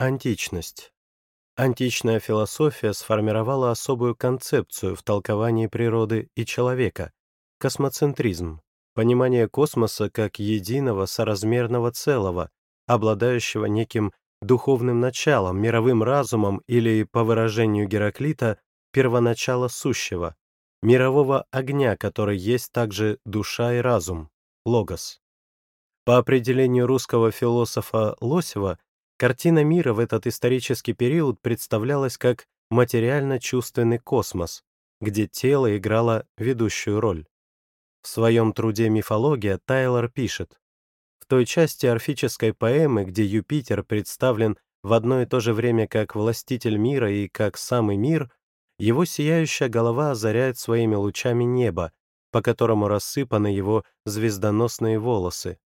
Античность. Античная философия сформировала особую концепцию в толковании природы и человека — космоцентризм, понимание космоса как единого соразмерного целого, обладающего неким духовным началом, мировым разумом или, по выражению Гераклита, первоначало сущего, мирового огня, который есть также душа и разум, логос. По определению русского философа Лосева, Картина мира в этот исторический период представлялась как материально-чувственный космос, где тело играло ведущую роль. В своем труде «Мифология» Тайлор пишет, в той части орфической поэмы, где Юпитер представлен в одно и то же время как властитель мира и как самый мир, его сияющая голова озаряет своими лучами небо, по которому рассыпаны его звездоносные волосы.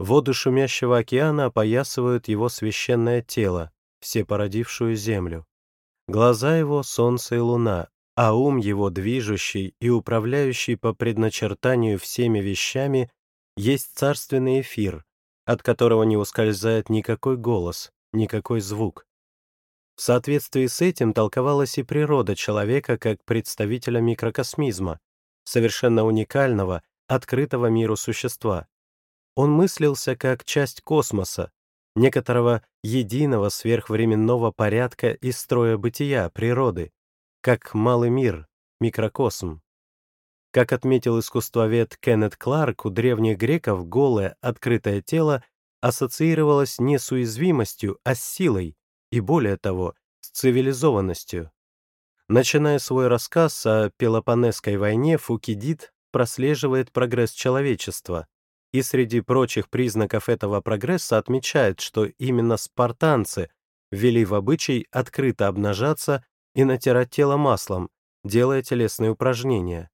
Воды шумящего океана опоясывают его священное тело, всепородившую землю. Глаза его — солнце и луна, а ум его, движущий и управляющий по предначертанию всеми вещами, есть царственный эфир, от которого не ускользает никакой голос, никакой звук. В соответствии с этим толковалась и природа человека как представителя микрокосмизма, совершенно уникального, открытого миру существа, он мыслился как часть космоса, некоторого единого сверхвременного порядка и строя бытия, природы, как малый мир, микрокосм. Как отметил искусствовед Кеннет Кларк, у древних греков голое, открытое тело ассоциировалось не с уязвимостью, а с силой, и более того, с цивилизованностью. Начиная свой рассказ о Пелопонесской войне, Фукидид прослеживает прогресс человечества, и среди прочих признаков этого прогресса отмечает, что именно спартанцы ввели в обычай открыто обнажаться и натирать тело маслом, делая телесные упражнения.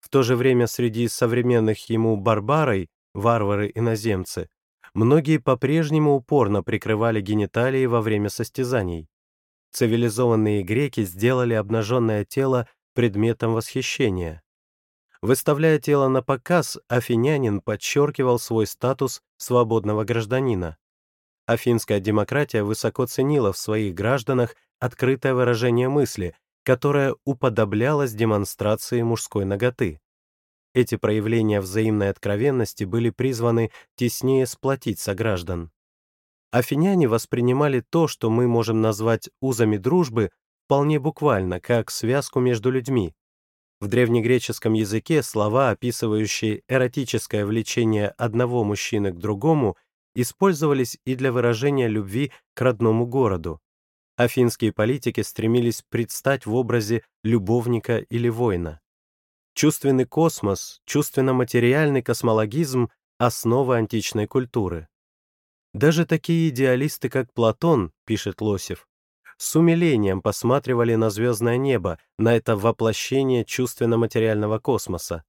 В то же время среди современных ему барбарой, варвары-иноземцы, многие по-прежнему упорно прикрывали гениталии во время состязаний. Цивилизованные греки сделали обнаженное тело предметом восхищения. Выставляя тело на показ, афинянин подчеркивал свой статус свободного гражданина. Афинская демократия высоко ценила в своих гражданах открытое выражение мысли, которое уподоблялось демонстрации мужской наготы. Эти проявления взаимной откровенности были призваны теснее сплотить сограждан. Афиняне воспринимали то, что мы можем назвать узами дружбы, вполне буквально, как связку между людьми, в древнегреческом языке слова, описывающие эротическое влечение одного мужчины к другому, использовались и для выражения любви к родному городу. Афинские политики стремились предстать в образе любовника или воина. Чувственный космос, чувственно-материальный космологизм — основа античной культуры. Даже такие идеалисты, как Платон, пишет Лосев, с умилением посматривали на звездное небо, на это воплощение чувственно-материального космоса.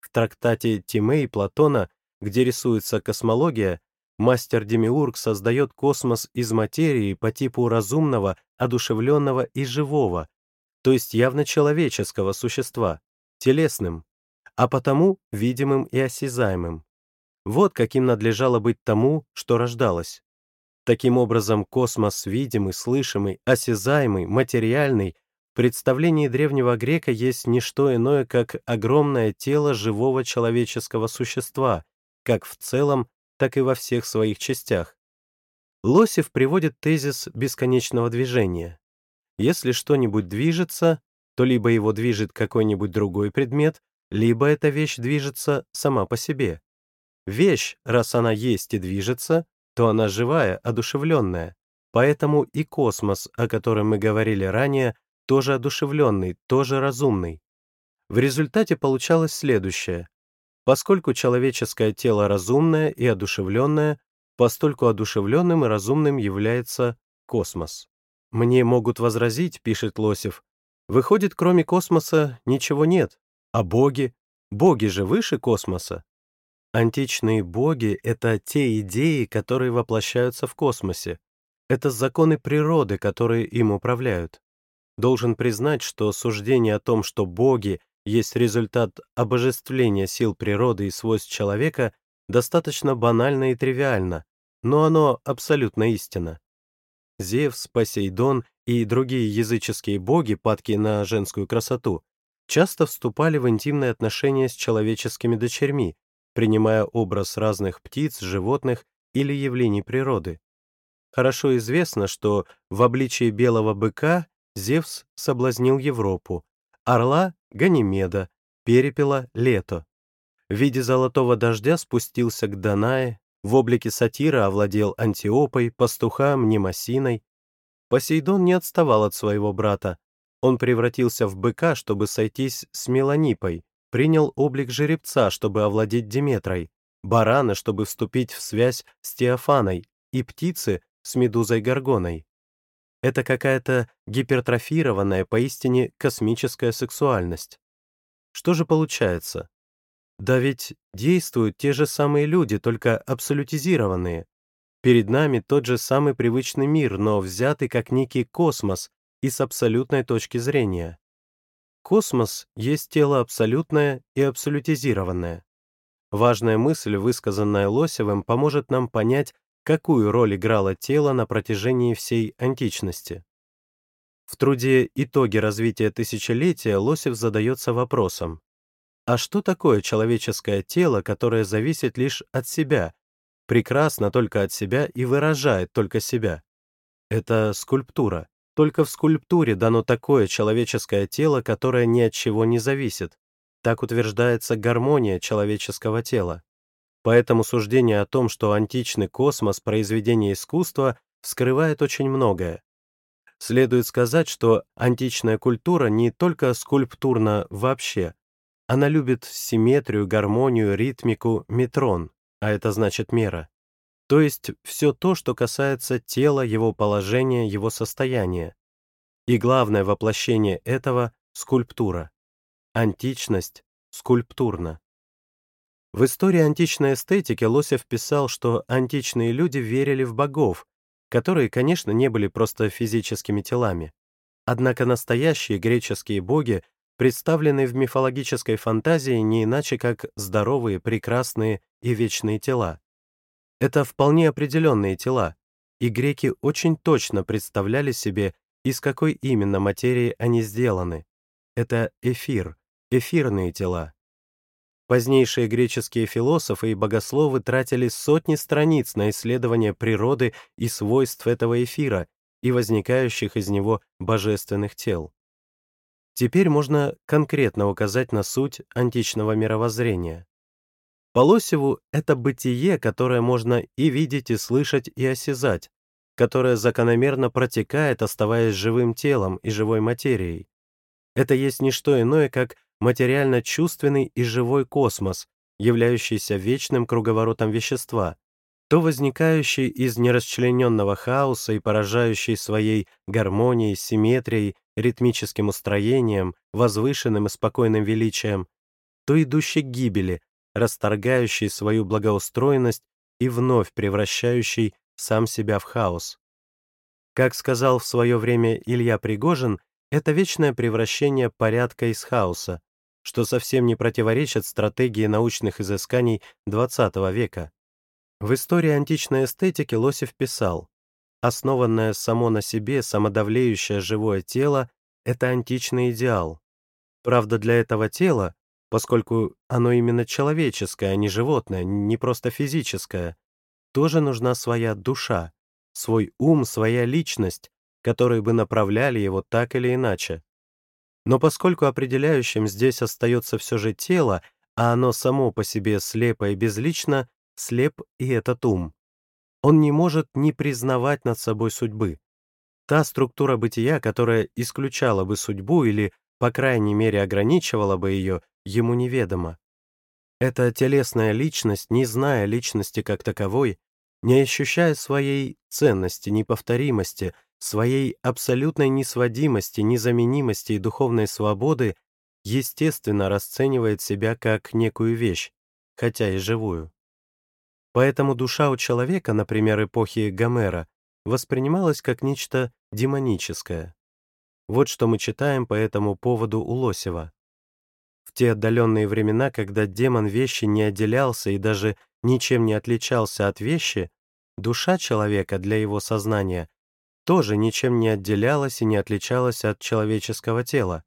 В трактате Тимей Платона, где рисуется космология, мастер-демиург создает космос из материи по типу разумного, одушевленного и живого, то есть явно человеческого существа, телесным, а потому видимым и осязаемым. Вот каким надлежало быть тому, что рождалось. Таким образом, космос видимый, слышимый, осязаемый, материальный в представлении древнего грека есть не что иное, как огромное тело живого человеческого существа, как в целом, так и во всех своих частях. Лосев приводит тезис бесконечного движения. Если что-нибудь движется, то либо его движет какой-нибудь другой предмет, либо эта вещь движется сама по себе. Вещь, раз она есть и движется, то она живая, одушевленная. Поэтому и космос, о котором мы говорили ранее, тоже одушевленный, тоже разумный. В результате получалось следующее. Поскольку человеческое тело разумное и одушевленное, постольку одушевленным и разумным является космос. «Мне могут возразить», — пишет Лосев, «выходит, кроме космоса ничего нет, а боги? Боги же выше космоса. Античные боги — это те идеи, которые воплощаются в космосе. Это законы природы, которые им управляют. Должен признать, что суждение о том, что боги есть результат обожествления сил природы и свойств человека, достаточно банально и тривиально, но оно абсолютно истинно. Зевс, Посейдон и другие языческие боги, падки на женскую красоту, часто вступали в интимные отношения с человеческими дочерьми, принимая образ разных птиц, животных или явлений природы. Хорошо известно, что в обличии белого быка Зевс соблазнил Европу, орла — Ганимеда, перепела — Лето. В виде золотого дождя спустился к Данае, в облике сатира овладел Антиопой, пастуха Мнемосиной. Посейдон не отставал от своего брата. Он превратился в быка, чтобы сойтись с Меланипой, принял облик жеребца, чтобы овладеть Диметрой, барана, чтобы вступить в связь с Теофаной, и птицы с Медузой Горгоной. Это какая-то гипертрофированная, поистине космическая сексуальность. Что же получается? Да ведь действуют те же самые люди, только абсолютизированные. Перед нами тот же самый привычный мир, но взятый как некий космос и с абсолютной точки зрения. Космос есть тело абсолютное и абсолютизированное. Важная мысль, высказанная Лосевым, поможет нам понять, какую роль играло тело на протяжении всей античности. В труде «Итоги развития тысячелетия» Лосев задается вопросом, а что такое человеческое тело, которое зависит лишь от себя, прекрасно только от себя и выражает только себя? Это скульптура. Только в скульптуре дано такое человеческое тело, которое ни от чего не зависит. Так утверждается гармония человеческого тела. Поэтому суждение о том, что античный космос — произведение искусства, скрывает очень многое. Следует сказать, что античная культура не только скульптурна вообще. Она любит симметрию, гармонию, ритмику, метрон, а это значит мера. То есть все то, что касается тела, его положения, его состояния. И главное воплощение этого — скульптура. Античность скульптурна. В истории античной эстетики Лосев писал, что античные люди верили в богов, которые, конечно, не были просто физическими телами. Однако настоящие греческие боги представлены в мифологической фантазии не иначе, как здоровые, прекрасные и вечные тела. Это вполне определенные тела, и греки очень точно представляли себе, из какой именно материи они сделаны. Это эфир, эфирные тела. Позднейшие греческие философы и богословы тратили сотни страниц на исследование природы и свойств этого эфира и возникающих из него божественных тел. Теперь можно конкретно указать на суть античного мировоззрения. По Лосеву это бытие, которое можно и видеть, и слышать, и осязать, которое закономерно протекает, оставаясь живым телом и живой материей. Это есть не что иное, как материально-чувственный и живой космос, являющийся вечным круговоротом вещества, то возникающий из нерасчлененного хаоса и поражающий своей гармонией, симметрией, ритмическим устроением, возвышенным и спокойным величием, то идущий к гибели, расторгающий свою благоустроенность и вновь превращающий сам себя в хаос. Как сказал в свое время Илья Пригожин, это вечное превращение порядка из хаоса, что совсем не противоречит стратегии научных изысканий XX века. В истории античной эстетики Лосев писал, «Основанное само на себе самодавлеющее живое тело — это античный идеал. Правда, для этого тела, поскольку оно именно человеческое, а не животное, не просто физическое, тоже нужна своя душа, свой ум, своя личность, которые бы направляли его так или иначе. Но поскольку определяющим здесь остается все же тело, а оно само по себе слепо и безлично, слеп и этот ум. Он не может не признавать над собой судьбы. Та структура бытия, которая исключала бы судьбу или, по крайней мере, ограничивала бы ее, ему неведома. Эта телесная личность, не зная личности как таковой, не ощущая своей ценности, неповторимости, своей абсолютной несводимости, незаменимости и духовной свободы естественно расценивает себя как некую вещь, хотя и живую. Поэтому душа у человека, например, эпохи Гомера, воспринималась как нечто демоническое. Вот что мы читаем по этому поводу у Лосева. В те отдаленные времена, когда демон вещи не отделялся и даже ничем не отличался от вещи, душа человека для его сознания тоже ничем не отделялась и не отличалась от человеческого тела.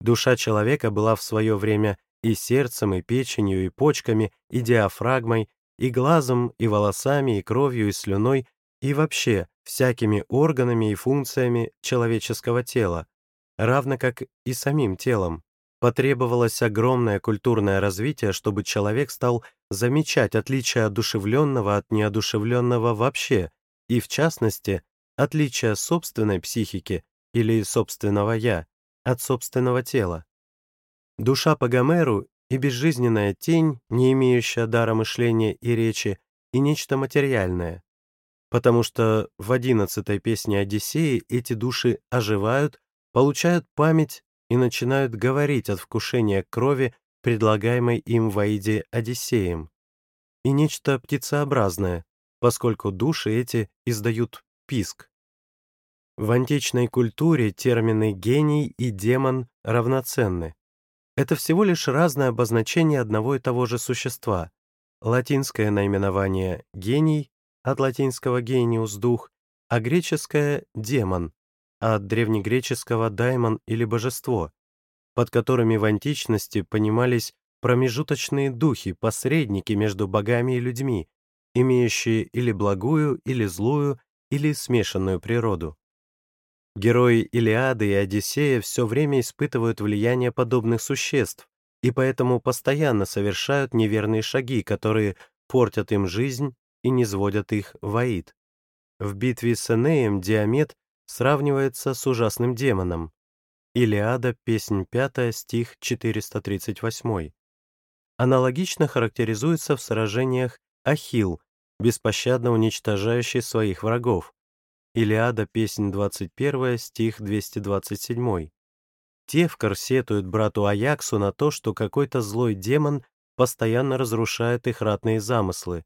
Душа человека была в свое время и сердцем, и печенью, и почками, и диафрагмой, и глазом, и волосами, и кровью, и слюной, и вообще всякими органами и функциями человеческого тела, равно как и самим телом. Потребовалось огромное культурное развитие, чтобы человек стал замечать отличия одушевленного от неодушевленного вообще, и, в частности, отличия собственной психики или собственного «я» от собственного тела. Душа по Гомеру и безжизненная тень, не имеющая дара мышления и речи, и нечто материальное. Потому что в одиннадцатой песне Одиссеи эти души оживают, получают память и начинают говорить от вкушения крови, предлагаемой им в Аиде Одиссеем. И нечто птицеобразное, поскольку души эти издают писк. В античной культуре термины «гений» и «демон» равноценны. Это всего лишь разное обозначение одного и того же существа. Латинское наименование «гений» от латинского «гениус» — дух, а греческое «демон» от древнегреческого «даймон» или «божество», под которыми в античности понимались промежуточные духи, посредники между богами и людьми, имеющие или благую, или злую, или смешанную природу. Герои Илиады и Одиссея все время испытывают влияние подобных существ и поэтому постоянно совершают неверные шаги, которые портят им жизнь и низводят их в Аид. В битве с Энеем Диамет сравнивается с ужасным демоном. Илиада, песнь 5, стих 438. Аналогично характеризуется в сражениях Ахилл, беспощадно уничтожающий своих врагов. Илиада, песнь 21, стих 227. Тевкар сетует брату Аяксу на то, что какой-то злой демон постоянно разрушает их ратные замыслы.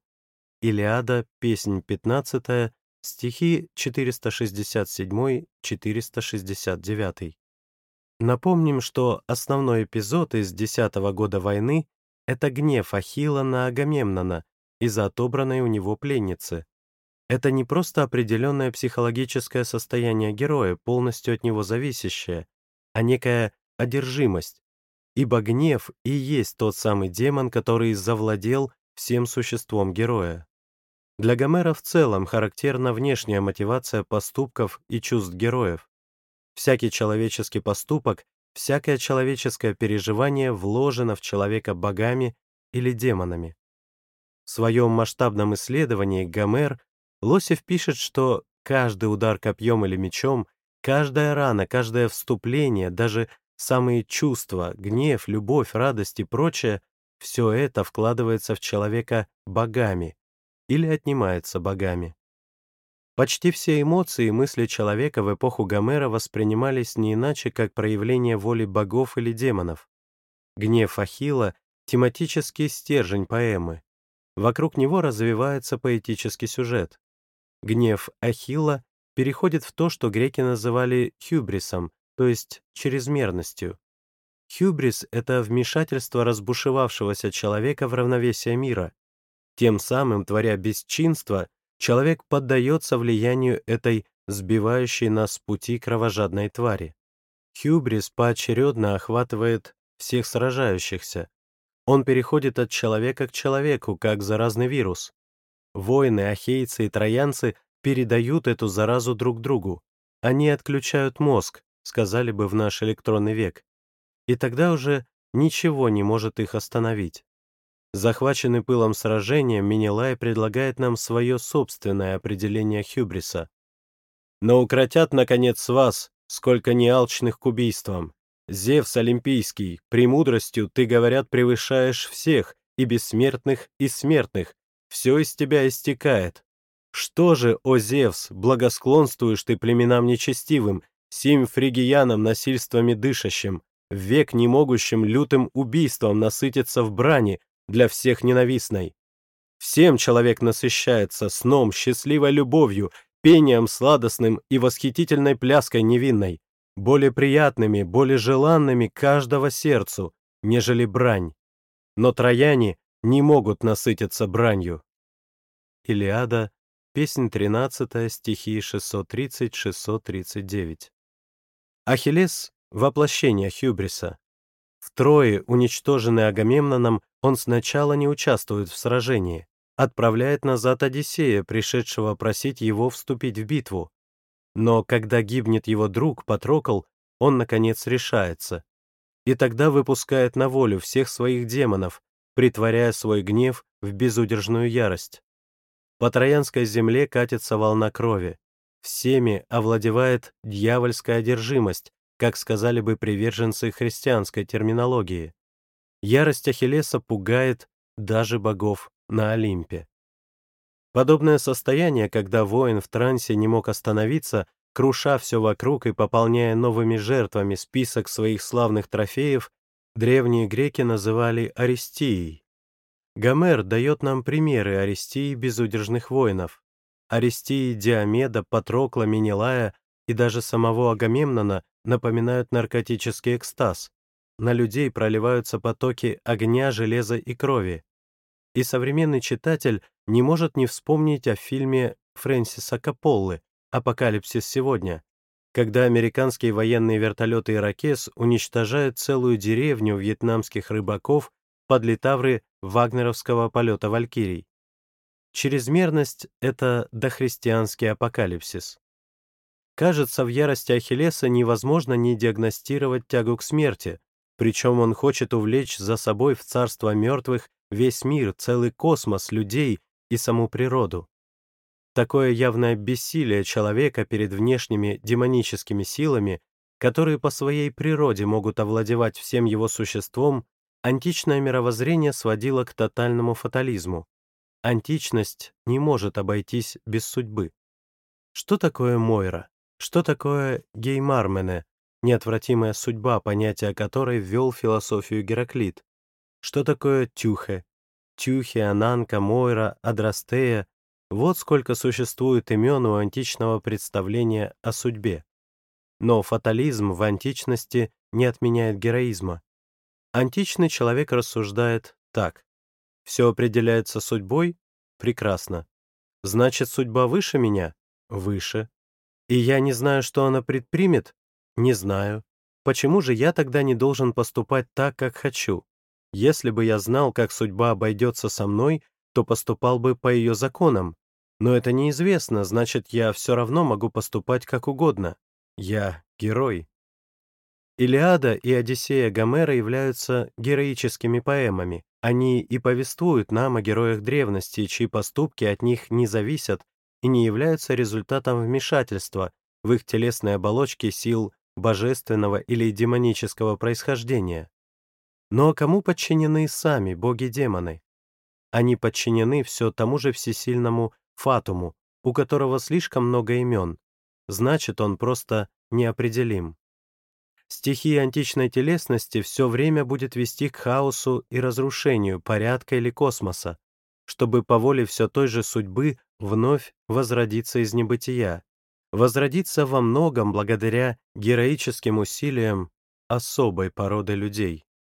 Илиада, песнь 15, стихи 467-469. Напомним, что основной эпизод из десятого года войны — это гнев Ахилла на Агамемнона из-за отобранной у него пленницы. Это не просто определенное психологическое состояние героя, полностью от него зависящее, а некая одержимость, ибо гнев и есть тот самый демон, который завладел всем существом героя. Для Гомера в целом характерна внешняя мотивация поступков и чувств героев. Всякий человеческий поступок, всякое человеческое переживание вложено в человека богами или демонами. В своем масштабном исследовании Гомер Лосев пишет, что каждый удар копьем или мечом, каждая рана, каждое вступление, даже самые чувства, гнев, любовь, радость и прочее, все это вкладывается в человека богами или отнимается богами. Почти все эмоции и мысли человека в эпоху Гомера воспринимались не иначе, как проявление воли богов или демонов. Гнев Ахилла — тематический стержень поэмы. Вокруг него развивается поэтический сюжет. Гнев Ахилла переходит в то, что греки называли хюбрисом, то есть чрезмерностью. Хюбрис — это вмешательство разбушевавшегося человека в равновесие мира. Тем самым, творя бесчинство, человек поддается влиянию этой сбивающей нас с пути кровожадной твари. Хюбрис поочередно охватывает всех сражающихся. Он переходит от человека к человеку, как заразный вирус. Воины, ахейцы и троянцы передают эту заразу друг другу. Они отключают мозг, сказали бы в наш электронный век. И тогда уже ничего не может их остановить. Захваченный пылом сражения, Минилай предлагает нам свое собственное определение хюбриса. «Но укротят, наконец, вас, сколько неалчных к убийствам. Зевс Олимпийский, премудростью ты, говорят, превышаешь всех, и бессмертных, и смертных, все из тебя истекает. Что же, о Зевс, благосклонствуешь ты племенам нечестивым, сим фригиянам насильствами дышащим, век не могущим лютым убийством насытиться в брани для всех ненавистной? Всем человек насыщается сном, счастливой любовью, пением сладостным и восхитительной пляской невинной, более приятными, более желанными каждого сердцу, нежели брань. Но трояне не могут насытиться бранью. Илиада, песнь 13, стихи 630-639. Ахиллес — воплощение Хюбриса. Втрое уничтоженный Агамемноном, он сначала не участвует в сражении, отправляет назад Одиссея, пришедшего просить его вступить в битву. Но когда гибнет его друг Патрокл, он, наконец, решается. И тогда выпускает на волю всех своих демонов, притворяя свой гнев в безудержную ярость. По Троянской земле катится волна крови. Всеми овладевает дьявольская одержимость, как сказали бы приверженцы христианской терминологии. Ярость Ахиллеса пугает даже богов на Олимпе. Подобное состояние, когда воин в трансе не мог остановиться, круша все вокруг и пополняя новыми жертвами список своих славных трофеев, древние греки называли Аристией. Гомер дает нам примеры Аристии безудержных воинов. Аристии Диомеда, Патрокла, Менелая и даже самого Агамемнона напоминают наркотический экстаз. На людей проливаются потоки огня, железа и крови. И современный читатель не может не вспомнить о фильме Фрэнсиса Капполлы «Апокалипсис сегодня», когда американские военные вертолеты «Иракес» уничтожают целую деревню вьетнамских рыбаков под литавры вагнеровского полета «Валькирий». Чрезмерность — это дохристианский апокалипсис. Кажется, в ярости Ахиллеса невозможно не диагностировать тягу к смерти, причем он хочет увлечь за собой в царство мертвых весь мир, целый космос, людей и саму природу. Такое явное бессилие человека перед внешними демоническими силами, которые по своей природе могут овладевать всем его существом, античное мировоззрение сводило к тотальному фатализму. Античность не может обойтись без судьбы. Что такое Мойра? Что такое геймармене, неотвратимая судьба, понятие которой ввел философию Гераклит? Что такое тюхе? Тюхе, Ананка, Мойра, Адрастея — вот сколько существует имен у античного представления о судьбе. Но фатализм в античности не отменяет героизма. Античный человек рассуждает так. Все определяется судьбой? Прекрасно. Значит, судьба выше меня? Выше. И я не знаю, что она предпримет? Не знаю. Почему же я тогда не должен поступать так, как хочу? Если бы я знал, как судьба обойдется со мной, то поступал бы по ее законам. Но это неизвестно, значит, я все равно могу поступать как угодно. Я герой. Илиада и Одиссея Гомера являются героическими поэмами. Они и повествуют нам о героях древности, чьи поступки от них не зависят и не являются результатом вмешательства в их телесные оболочки сил божественного или демонического происхождения. Но кому подчинены сами боги-демоны? Они подчинены все тому же всесильному Фатуму, у которого слишком много имен, значит, он просто неопределим. Стихия античной телесности все время будет вести к хаосу и разрушению порядка или космоса, чтобы по воле все той же судьбы вновь возродиться из небытия, возродиться во многом благодаря героическим усилиям особой породы людей.